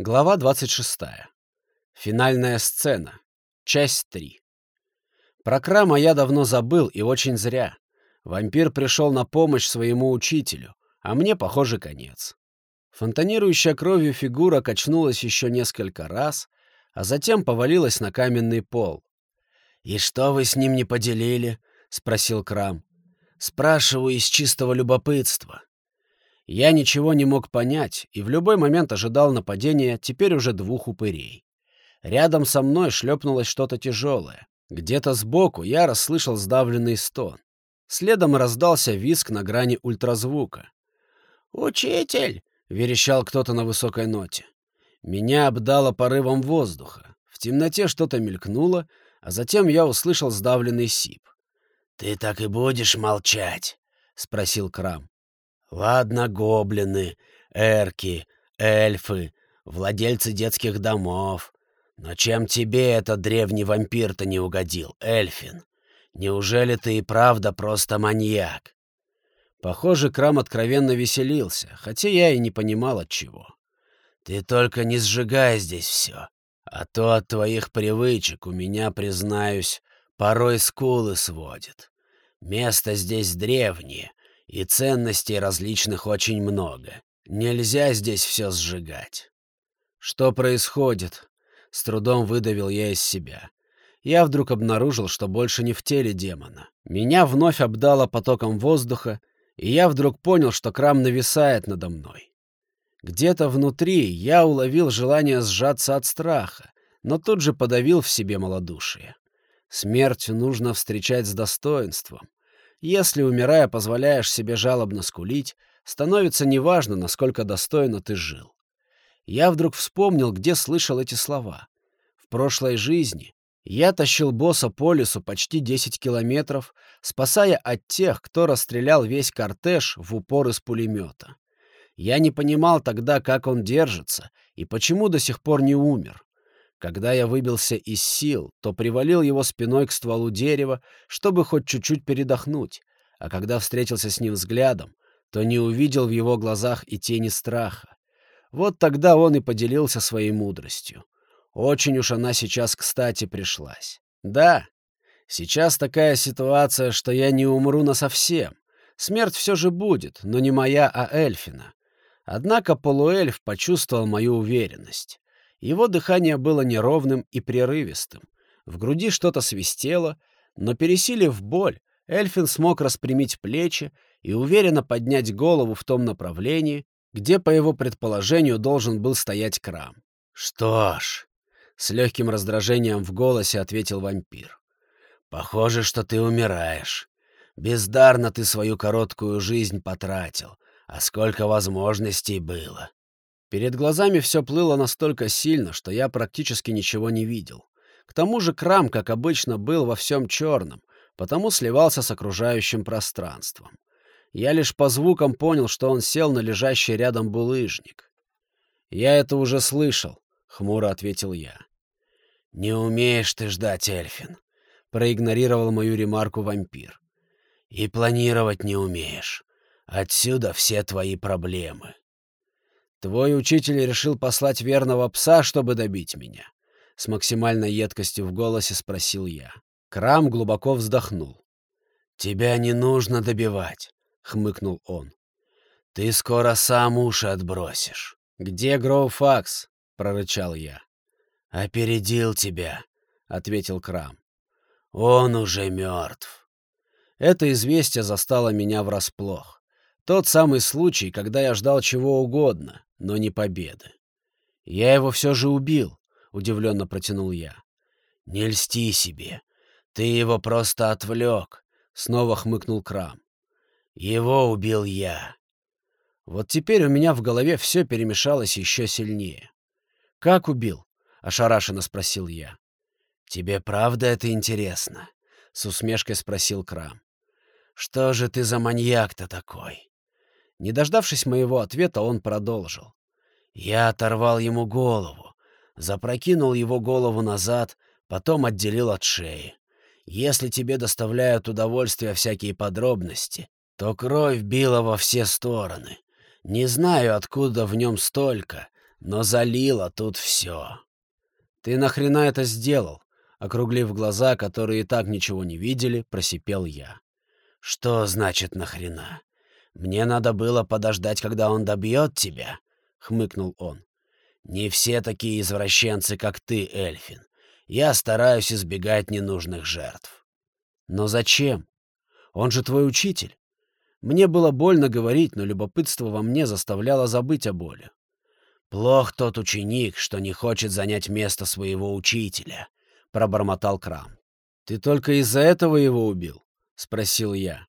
Глава 26. Финальная сцена. Часть 3. Про Крама я давно забыл, и очень зря. Вампир пришел на помощь своему учителю, а мне, похоже, конец. Фонтанирующая кровью фигура качнулась еще несколько раз, а затем повалилась на каменный пол. «И что вы с ним не поделили?» — спросил Крам. «Спрашиваю из чистого любопытства». Я ничего не мог понять и в любой момент ожидал нападения теперь уже двух упырей. Рядом со мной шлепнулось что-то тяжелое. Где-то сбоку я расслышал сдавленный стон. Следом раздался визг на грани ультразвука. «Учитель!» — верещал кто-то на высокой ноте. Меня обдало порывом воздуха. В темноте что-то мелькнуло, а затем я услышал сдавленный сип. «Ты так и будешь молчать?» — спросил Крам. Ладно, гоблины, эрки, эльфы, владельцы детских домов. Но чем тебе этот древний вампир-то не угодил, Эльфин? Неужели ты и правда просто маньяк? Похоже, Крам откровенно веселился, хотя я и не понимал от чего. Ты только не сжигай здесь все, а то от твоих привычек у меня, признаюсь, порой скулы сводит. Место здесь древнее, и ценностей различных очень много. Нельзя здесь все сжигать. Что происходит? С трудом выдавил я из себя. Я вдруг обнаружил, что больше не в теле демона. Меня вновь обдало потоком воздуха, и я вдруг понял, что крам нависает надо мной. Где-то внутри я уловил желание сжаться от страха, но тут же подавил в себе малодушие. Смерть нужно встречать с достоинством. Если, умирая, позволяешь себе жалобно скулить, становится неважно, насколько достойно ты жил. Я вдруг вспомнил, где слышал эти слова. В прошлой жизни я тащил босса по лесу почти 10 километров, спасая от тех, кто расстрелял весь кортеж в упор из пулемета. Я не понимал тогда, как он держится и почему до сих пор не умер. Когда я выбился из сил, то привалил его спиной к стволу дерева, чтобы хоть чуть-чуть передохнуть, а когда встретился с ним взглядом, то не увидел в его глазах и тени страха. Вот тогда он и поделился своей мудростью. Очень уж она сейчас кстати пришлась. Да, сейчас такая ситуация, что я не умру насовсем. Смерть все же будет, но не моя, а Эльфина. Однако полуэльф почувствовал мою уверенность. Его дыхание было неровным и прерывистым. В груди что-то свистело, но, пересилив боль, Эльфин смог распрямить плечи и уверенно поднять голову в том направлении, где, по его предположению, должен был стоять крам. «Что ж», — с легким раздражением в голосе ответил вампир, — «похоже, что ты умираешь. Бездарно ты свою короткую жизнь потратил, а сколько возможностей было. Перед глазами все плыло настолько сильно, что я практически ничего не видел. К тому же крам, как обычно, был во всем черном, потому сливался с окружающим пространством. Я лишь по звукам понял, что он сел на лежащий рядом булыжник. «Я это уже слышал», — хмуро ответил я. «Не умеешь ты ждать, Эльфин», — проигнорировал мою ремарку вампир. «И планировать не умеешь. Отсюда все твои проблемы». «Твой учитель решил послать верного пса, чтобы добить меня?» С максимальной едкостью в голосе спросил я. Крам глубоко вздохнул. «Тебя не нужно добивать», — хмыкнул он. «Ты скоро сам уши отбросишь». «Где Гроуфакс?» — прорычал я. «Опередил тебя», — ответил Крам. «Он уже мертв». Это известие застало меня врасплох. Тот самый случай, когда я ждал чего угодно, но не победы. «Я его все же убил», — удивленно протянул я. «Не льсти себе. Ты его просто отвлек», — снова хмыкнул Крам. «Его убил я». Вот теперь у меня в голове все перемешалось еще сильнее. «Как убил?» — ошарашенно спросил я. «Тебе правда это интересно?» — с усмешкой спросил Крам. «Что же ты за маньяк-то такой?» Не дождавшись моего ответа, он продолжил. Я оторвал ему голову, запрокинул его голову назад, потом отделил от шеи. Если тебе доставляют удовольствие всякие подробности, то кровь била во все стороны. Не знаю, откуда в нем столько, но залило тут все. Ты нахрена это сделал? Округлив глаза, которые и так ничего не видели, просипел я. Что значит нахрена? Мне надо было подождать, когда он добьет тебя, хмыкнул он. Не все такие извращенцы, как ты, Эльфин. Я стараюсь избегать ненужных жертв. Но зачем? Он же твой учитель. Мне было больно говорить, но любопытство во мне заставляло забыть о боли. «Плох тот ученик, что не хочет занять место своего учителя», — пробормотал Крам. «Ты только из-за этого его убил?» — спросил я.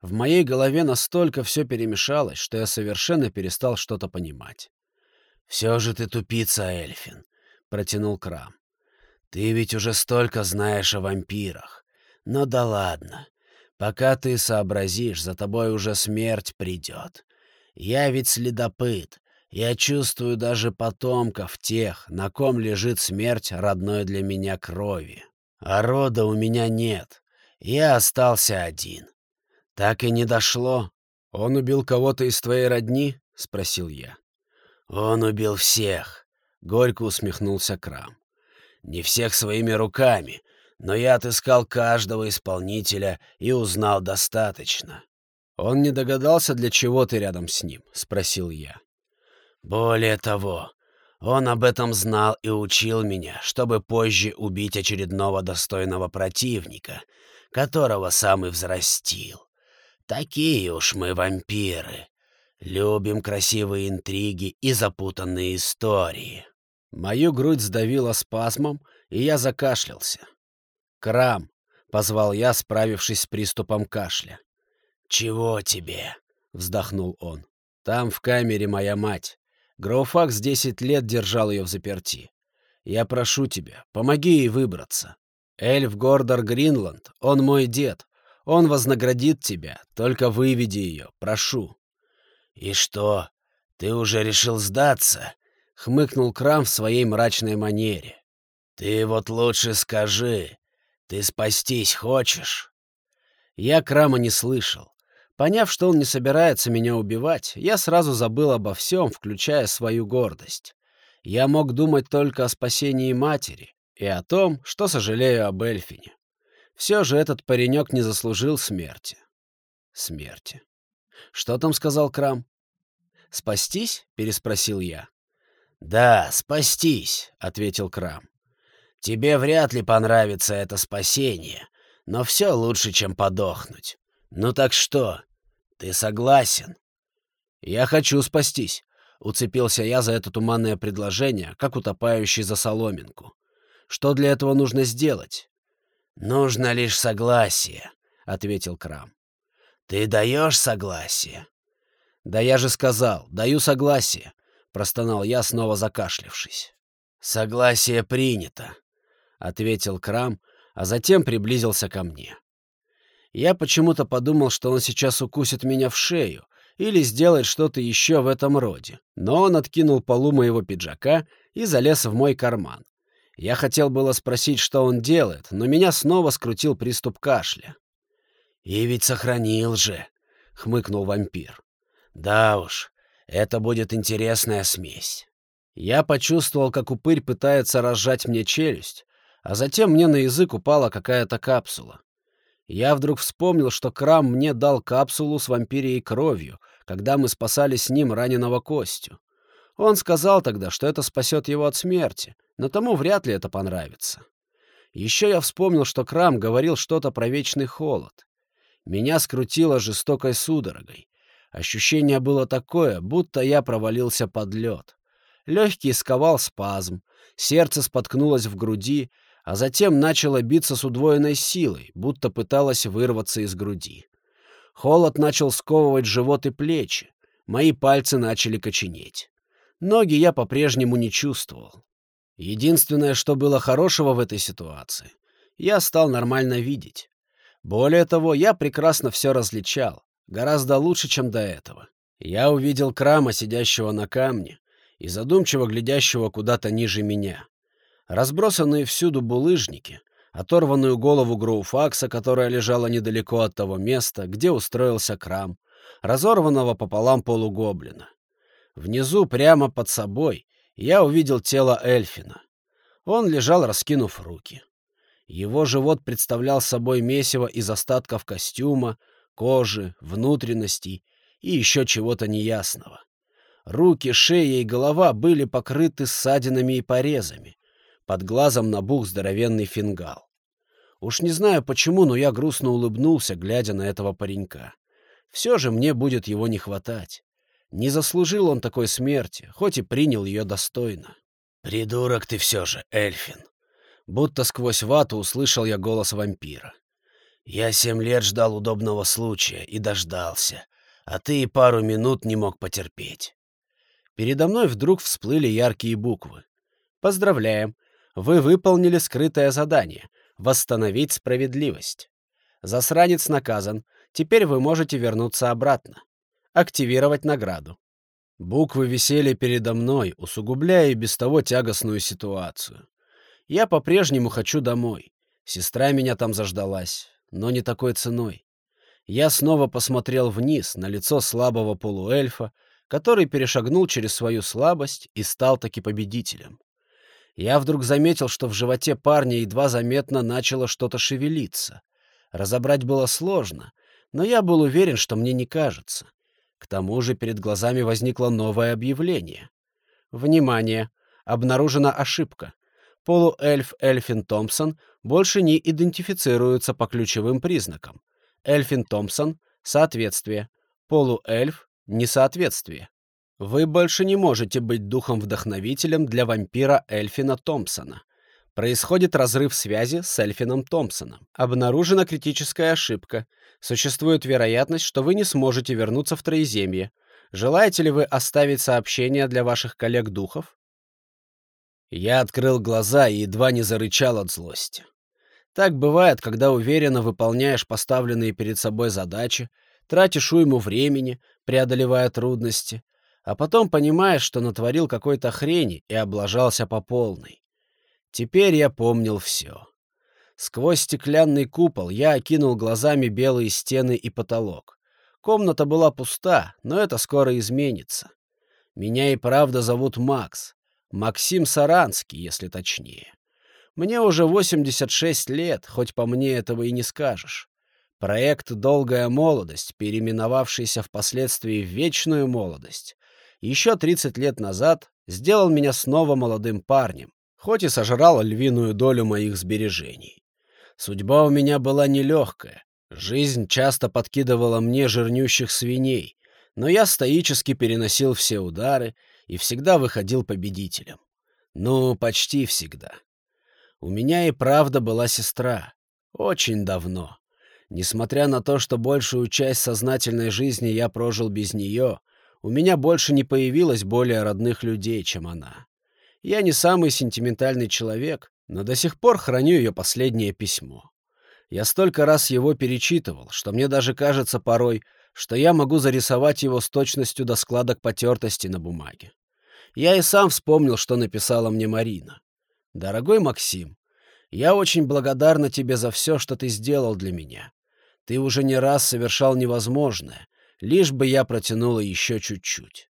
В моей голове настолько все перемешалось, что я совершенно перестал что-то понимать. «Все же ты тупица, Эльфин», — протянул Крам. «Ты ведь уже столько знаешь о вампирах. Но да ладно. Пока ты сообразишь, за тобой уже смерть придет. Я ведь следопыт. Я чувствую даже потомков тех, на ком лежит смерть родной для меня крови. А рода у меня нет. Я остался один. Так и не дошло. Он убил кого-то из твоей родни? — спросил я. Он убил всех. Горько усмехнулся Крам. Не всех своими руками, но я отыскал каждого исполнителя и узнал достаточно. Он не догадался, для чего ты рядом с ним? — спросил я. Более того, он об этом знал и учил меня, чтобы позже убить очередного достойного противника, которого сам и взрастил. Такие уж мы вампиры. Любим красивые интриги и запутанные истории. Мою грудь сдавило спазмом, и я закашлялся. «Крам!» — позвал я, справившись с приступом кашля. «Чего тебе?» — вздохнул он. «Там в камере моя мать. Гроуфакс десять лет держал ее в заперти. Я прошу тебя, помоги ей выбраться. Эльф Гордор Гринланд, он мой дед. Он вознаградит тебя, только выведи ее, прошу». «И что, ты уже решил сдаться?» — хмыкнул Крам в своей мрачной манере. «Ты вот лучше скажи, ты спастись хочешь?» Я Крама не слышал. Поняв, что он не собирается меня убивать, я сразу забыл обо всем, включая свою гордость. Я мог думать только о спасении матери и о том, что сожалею об Эльфине. Все же этот паренек не заслужил смерти. Смерти. Что там сказал Крам? «Спастись?» — переспросил я. «Да, спастись», — ответил Крам. Тебе вряд ли понравится это спасение, но все лучше, чем подохнуть. Ну так что, ты согласен?» «Я хочу спастись», — уцепился я за это туманное предложение, как утопающий за соломинку. «Что для этого нужно сделать?» «Нужно лишь согласие», — ответил Крам. «Ты даешь согласие?» «Да я же сказал, даю согласие», — простонал я, снова закашлявшись. «Согласие принято», — ответил Крам, а затем приблизился ко мне. Я почему-то подумал, что он сейчас укусит меня в шею или сделает что-то еще в этом роде, но он откинул полу моего пиджака и залез в мой карман. Я хотел было спросить, что он делает, но меня снова скрутил приступ кашля. «И ведь сохранил же», — хмыкнул вампир. «Да уж, это будет интересная смесь». Я почувствовал, как упырь пытается разжать мне челюсть, а затем мне на язык упала какая-то капсула. Я вдруг вспомнил, что Крам мне дал капсулу с вампирией кровью, когда мы спасали с ним раненого Костю. Он сказал тогда, что это спасет его от смерти, но тому вряд ли это понравится. Еще я вспомнил, что Крам говорил что-то про вечный холод. Меня скрутило жестокой судорогой. Ощущение было такое, будто я провалился под лед. Легкий сковал спазм, сердце споткнулось в груди, а затем начала биться с удвоенной силой, будто пыталась вырваться из груди. Холод начал сковывать живот и плечи, мои пальцы начали коченеть. Ноги я по-прежнему не чувствовал. Единственное, что было хорошего в этой ситуации, я стал нормально видеть. Более того, я прекрасно все различал, гораздо лучше, чем до этого. Я увидел Крама, сидящего на камне, и задумчиво глядящего куда-то ниже меня разбросанные всюду булыжники, оторванную голову Гроуфакса, которая лежала недалеко от того места, где устроился крам, разорванного пополам полугоблина. Внизу, прямо под собой, я увидел тело Эльфина. Он лежал, раскинув руки. Его живот представлял собой месиво из остатков костюма, кожи, внутренностей и еще чего-то неясного. Руки, шея и голова были покрыты ссадинами и порезами. Под глазом набух здоровенный фингал. Уж не знаю почему, но я грустно улыбнулся, глядя на этого паренька. Все же мне будет его не хватать. Не заслужил он такой смерти, хоть и принял ее достойно. «Придурок ты все же, Эльфин!» Будто сквозь вату услышал я голос вампира. «Я семь лет ждал удобного случая и дождался, а ты и пару минут не мог потерпеть». Передо мной вдруг всплыли яркие буквы. «Поздравляем! Вы выполнили скрытое задание — восстановить справедливость. Засранец наказан. Теперь вы можете вернуться обратно. Активировать награду». Буквы висели передо мной, усугубляя и без того тягостную ситуацию. Я по-прежнему хочу домой. Сестра меня там заждалась, но не такой ценой. Я снова посмотрел вниз на лицо слабого полуэльфа, который перешагнул через свою слабость и стал таки победителем. Я вдруг заметил, что в животе парня едва заметно начало что-то шевелиться. Разобрать было сложно, но я был уверен, что мне не кажется. К тому же перед глазами возникло новое объявление. Внимание! Обнаружена ошибка полуэльф Эльфин Томпсон больше не идентифицируется по ключевым признакам. Эльфин Томпсон — соответствие. Полуэльф — несоответствие. Вы больше не можете быть духом-вдохновителем для вампира Эльфина Томпсона. Происходит разрыв связи с Эльфином Томпсоном. Обнаружена критическая ошибка. Существует вероятность, что вы не сможете вернуться в Троеземье. Желаете ли вы оставить сообщение для ваших коллег-духов? Я открыл глаза и едва не зарычал от злости. Так бывает, когда уверенно выполняешь поставленные перед собой задачи, тратишь уйму времени, преодолевая трудности, а потом понимаешь, что натворил какой-то хрени и облажался по полной. Теперь я помнил все. Сквозь стеклянный купол я окинул глазами белые стены и потолок. Комната была пуста, но это скоро изменится. Меня и правда зовут Макс. Максим Саранский, если точнее. Мне уже 86 лет, хоть по мне этого и не скажешь. Проект «Долгая молодость», переименовавшийся впоследствии в «Вечную молодость», еще 30 лет назад сделал меня снова молодым парнем, хоть и сожрал львиную долю моих сбережений. Судьба у меня была нелегкая. Жизнь часто подкидывала мне жирнющих свиней, но я стоически переносил все удары и всегда выходил победителем. Ну, почти всегда. У меня и правда была сестра. Очень давно. Несмотря на то, что большую часть сознательной жизни я прожил без нее, у меня больше не появилось более родных людей, чем она. Я не самый сентиментальный человек, но до сих пор храню ее последнее письмо. Я столько раз его перечитывал, что мне даже кажется порой, что я могу зарисовать его с точностью до складок потертости на бумаге. Я и сам вспомнил, что написала мне Марина. «Дорогой Максим, я очень благодарна тебе за все, что ты сделал для меня. Ты уже не раз совершал невозможное, лишь бы я протянула еще чуть-чуть.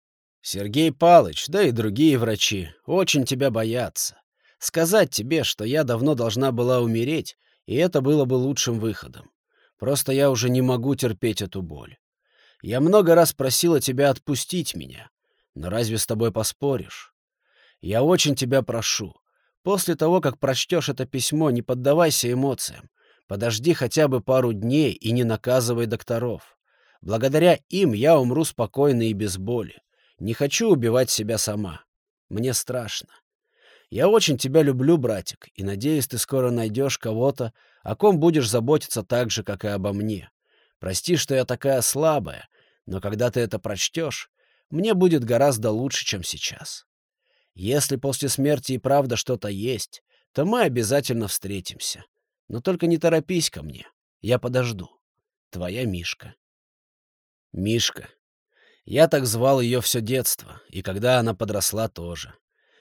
Сергей Палыч, да и другие врачи, очень тебя боятся. Сказать тебе, что я давно должна была умереть, и это было бы лучшим выходом. Просто я уже не могу терпеть эту боль. Я много раз просила тебя отпустить меня, но разве с тобой поспоришь? Я очень тебя прошу. После того, как прочтешь это письмо, не поддавайся эмоциям. Подожди хотя бы пару дней и не наказывай докторов. Благодаря им я умру спокойно и без боли. Не хочу убивать себя сама. Мне страшно. Я очень тебя люблю, братик, и надеюсь, ты скоро найдешь кого-то, о ком будешь заботиться так же, как и обо мне. Прости, что я такая слабая, но когда ты это прочтешь, мне будет гораздо лучше, чем сейчас. Если после смерти и правда что-то есть, то мы обязательно встретимся. Но только не торопись ко мне. Я подожду. Твоя Мишка. Мишка. Я так звал ее все детство, и когда она подросла тоже.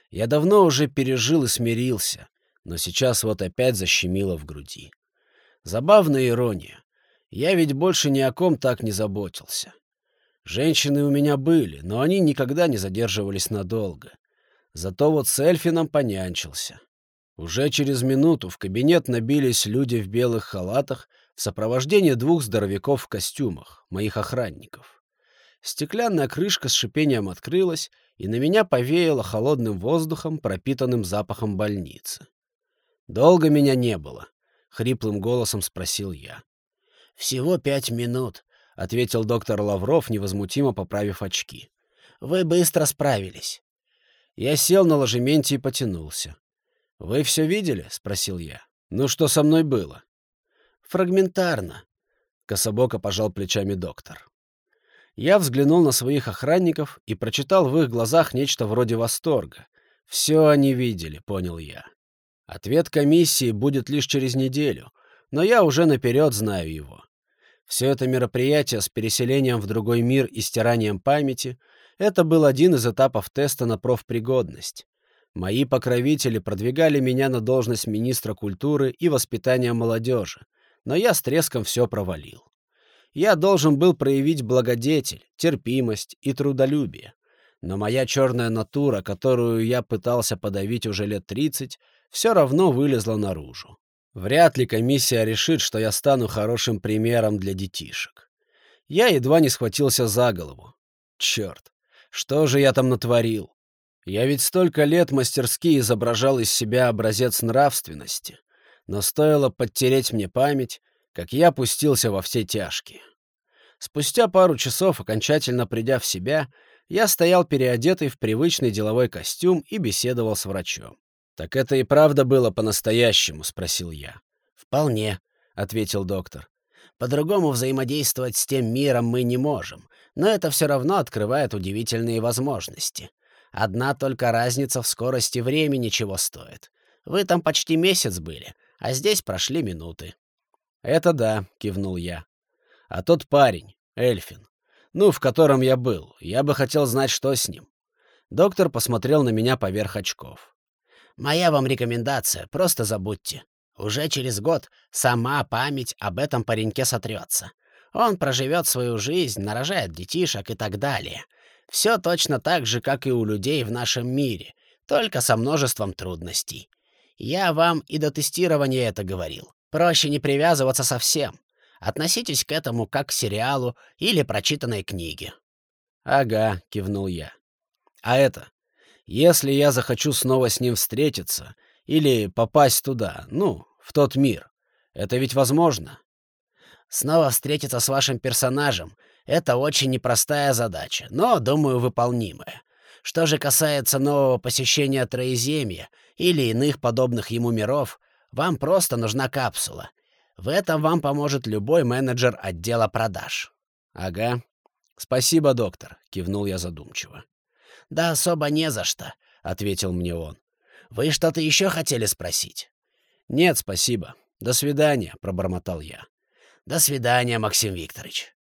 Я давно уже пережил и смирился, но сейчас вот опять защемило в груди. Забавная ирония. Я ведь больше ни о ком так не заботился. Женщины у меня были, но они никогда не задерживались надолго. Зато вот с Эльфином понянчился. Уже через минуту в кабинет набились люди в белых халатах в сопровождении двух здоровяков в костюмах, моих охранников. Стеклянная крышка с шипением открылась, и на меня повеяло холодным воздухом, пропитанным запахом больницы. «Долго меня не было?» — хриплым голосом спросил я. «Всего пять минут», — ответил доктор Лавров, невозмутимо поправив очки. «Вы быстро справились». Я сел на ложементе и потянулся. «Вы все видели?» — спросил я. «Ну что со мной было?» «Фрагментарно», — кособоко пожал плечами доктор. Я взглянул на своих охранников и прочитал в их глазах нечто вроде восторга. Все они видели, понял я. Ответ комиссии будет лишь через неделю, но я уже наперед знаю его. Все это мероприятие с переселением в другой мир и стиранием памяти — это был один из этапов теста на профпригодность. Мои покровители продвигали меня на должность министра культуры и воспитания молодежи, но я с треском все провалил я должен был проявить благодетель, терпимость и трудолюбие. Но моя черная натура, которую я пытался подавить уже лет 30, все равно вылезла наружу. Вряд ли комиссия решит, что я стану хорошим примером для детишек. Я едва не схватился за голову. Черт, что же я там натворил? Я ведь столько лет мастерски изображал из себя образец нравственности. Но стоило подтереть мне память, как я пустился во все тяжкие. Спустя пару часов, окончательно придя в себя, я стоял переодетый в привычный деловой костюм и беседовал с врачом. «Так это и правда было по-настоящему?» — спросил я. «Вполне», — ответил доктор. «По-другому взаимодействовать с тем миром мы не можем, но это все равно открывает удивительные возможности. Одна только разница в скорости времени чего стоит. Вы там почти месяц были, а здесь прошли минуты. «Это да», — кивнул я. «А тот парень, Эльфин, ну, в котором я был, я бы хотел знать, что с ним». Доктор посмотрел на меня поверх очков. «Моя вам рекомендация, просто забудьте. Уже через год сама память об этом пареньке сотрется. Он проживет свою жизнь, нарожает детишек и так далее. Все точно так же, как и у людей в нашем мире, только со множеством трудностей. Я вам и до тестирования это говорил. Проще не привязываться совсем. Относитесь к этому как к сериалу или прочитанной книге. «Ага», — кивнул я. «А это, если я захочу снова с ним встретиться или попасть туда, ну, в тот мир, это ведь возможно?» «Снова встретиться с вашим персонажем — это очень непростая задача, но, думаю, выполнимая. Что же касается нового посещения Троеземья или иных подобных ему миров, вам просто нужна капсула. В этом вам поможет любой менеджер отдела продаж. Ага. Спасибо, доктор, кивнул я задумчиво. Да особо не за что, ответил мне он. Вы что-то еще хотели спросить? Нет, спасибо. До свидания, пробормотал я. До свидания, Максим Викторович.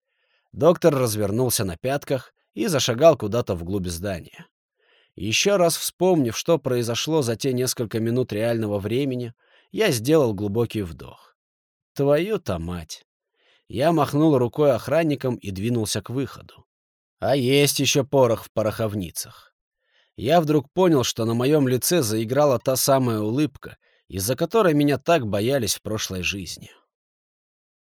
Доктор развернулся на пятках и зашагал куда-то вглубь здания. Еще раз вспомнив, что произошло за те несколько минут реального времени, я сделал глубокий вдох. Твою-то мать! Я махнул рукой охранникам и двинулся к выходу. А есть еще порох в пороховницах. Я вдруг понял, что на моем лице заиграла та самая улыбка, из-за которой меня так боялись в прошлой жизни.